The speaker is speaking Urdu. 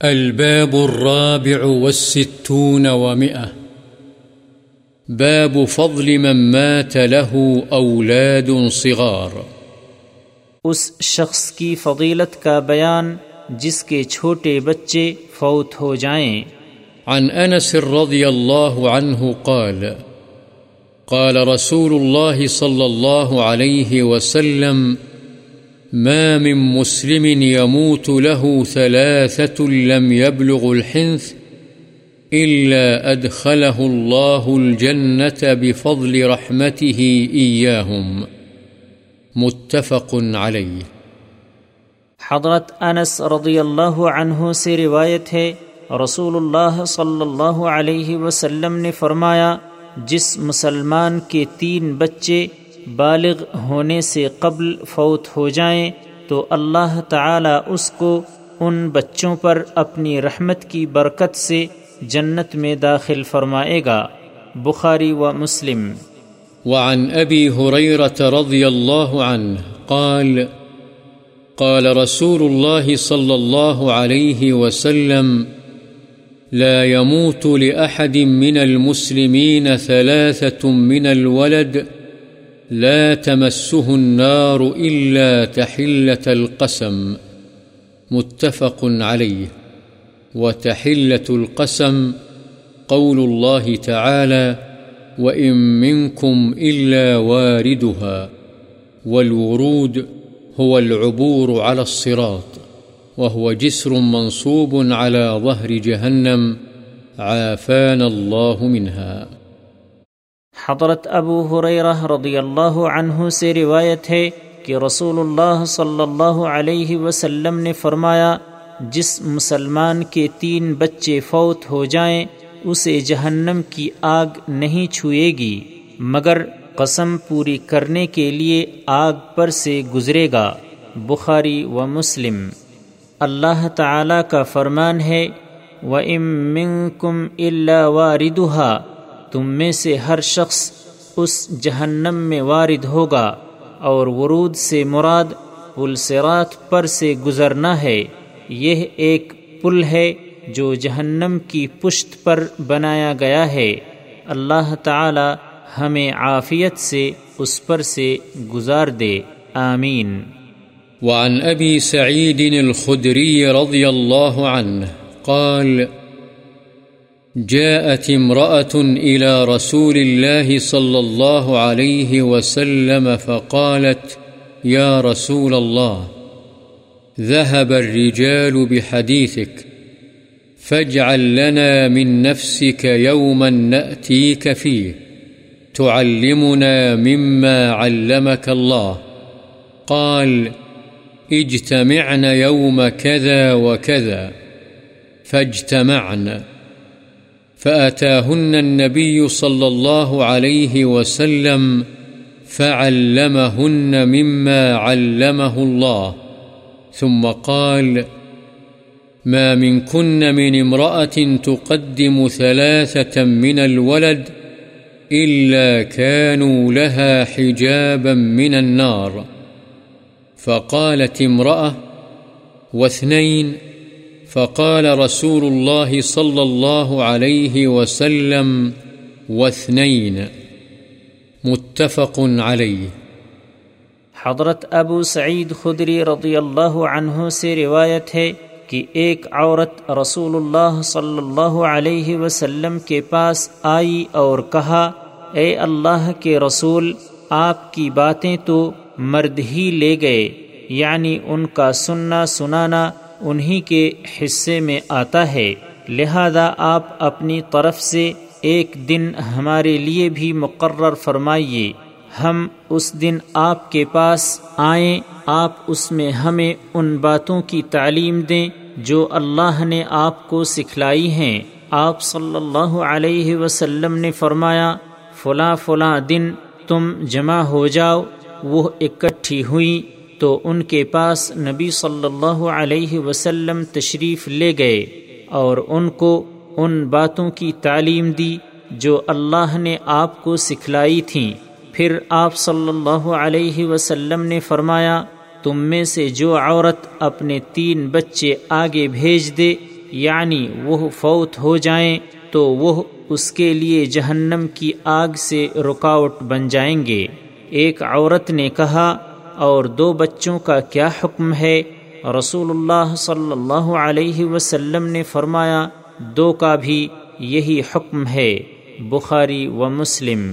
الباب الرابع والستون ومئة. باب فضل من مات له أولاد صغار. اس شخص کی فضیلت کا بیان جس کے چھوٹے بچے فوت ہو جائیں۔ عن أنس رضي الله عنه قال قال رسول الله صلى الله عليه وسلم ما من مسلم يموت له ثلاثة لم يبلغ الحنث إلا أدخله الله الجنة بفضل رحمته إياهم متفق عليه۔ حضرت انس رضی اللہ عنہ سے روایت ہے رسول اللہ صلی اللہ علیہ وسلم نے فرمایا، جس مسلمان کے تین بچے بالغ ہونے سے قبل فوت ہو جائیں تو اللہ تعالی اس کو ان بچوں پر اپنی رحمت کی برکت سے جنت میں داخل فرمائے گا۔ بخاری و مسلم۔ وعن أبي هريرة رضي الله عنه قال قال رسول الله صلى الله عليه وسلم، لا يموت لأحد من المسلمين ثلاثة من الولد لا تمسه النار إلا تحلة القسم، متفق عليه. وتحلة القسم قول الله تعالى وإن منكم إلا واردها والورود هو العبور على الصراط، وهو جسر منصوب على ظهر جهنم، عافانا الله منها. حضرت ابو حریرہ رضی اللہ عنہ سے روایت ہے کہ رسول اللہ صلی اللہ علیہ وسلم نے فرمایا، جس مسلمان کے تین بچے فوت ہو جائیں، اسے جہنم کی آگ نہیں چھوئے گی، مگر قسم پوری کرنے کے لیے آگ پر سے گزرے گا۔ بخاری و مسلم۔ اللہ تعالی کا فرمان ہے و ام کم اللہ واردہ تم میں سے ہر شخص اس جہنم میں وارد ہوگا اور ورود سے مراد پلسرات پر سے گزرنا ہے۔ یہ ایک پل ہے جو جہنم کی پشت پر بنایا گیا ہے۔ اللہ تعالی ہمیں عافیت سے اس پر سے گزار دے۔ آمین۔ وعن أبي سعيد الخدري رضي الله عنه قال جاءت امرأة إلى رسول الله صلى الله عليه وسلم فقالت، يا رسول الله، ذهب الرجال بحديثك، فاجعل لنا من نفسك يوما نأتيك فيه، تعلمنا مما علمك الله. قال، اجتمعن يوم كذا وكذا، فاجتمعن. فأتاهن النبي صلى الله عليه وسلم فعلمهن مما علمه الله. ثم قال، ما منكن من امرأة تقدم ثلاثة من الولد إلا كانوا لها حجابا من النار. فقالت امرأة، واثنين فقال رسول الله صلى الله عليه وسلم واثنين متفق عليه حضرت ابو سعید خدری رضی اللہ عنہ سے روایت ہے کہ ایک عورت رسول اللہ صلی اللہ علیہ وسلم کے پاس آئی اور کہا، اے اللہ کے رسول، آپ کی باتیں تو مرد ہی لے گئے یعنی ان کا سننا سنانا انہی کے حصے میں آتا ہے۔ لہذا آپ اپنی طرف سے ایک دن ہمارے لیے بھی مقرر فرمائیے۔ ہم اس دن آپ کے پاس آئیں، آپ اس میں ہمیں ان باتوں کی تعلیم دیں جو اللہ نے آپ کو سکھلائی ہیں۔ آپ صلی اللہ علیہ وسلم نے فرمایا، فلاں فلاں دن تم جمع ہو جاؤ۔ وہ اکٹھی ہوئی۔ تو ان کے پاس نبی صلی اللہ علیہ وسلم تشریف لے گئے اور ان کو ان باتوں کی تعلیم دی جو اللہ نے آپ کو سکھلائی تھیں۔ پھر آپ صلی اللہ علیہ وسلم نے فرمایا، تم میں سے جو عورت اپنے تین بچے آگے بھیج دے یعنی وہ فوت ہو جائیں، تو وہ اس کے لیے جہنم کی آگ سے رکاوٹ بن جائیں گے۔ ایک عورت نے کہا اور دو بچوں کا کیا حکم ہے؟ رسول اللہ صلی اللہ علیہ وسلم نے فرمایا، دو کا بھی یہی حکم ہے، بخاری و مسلم۔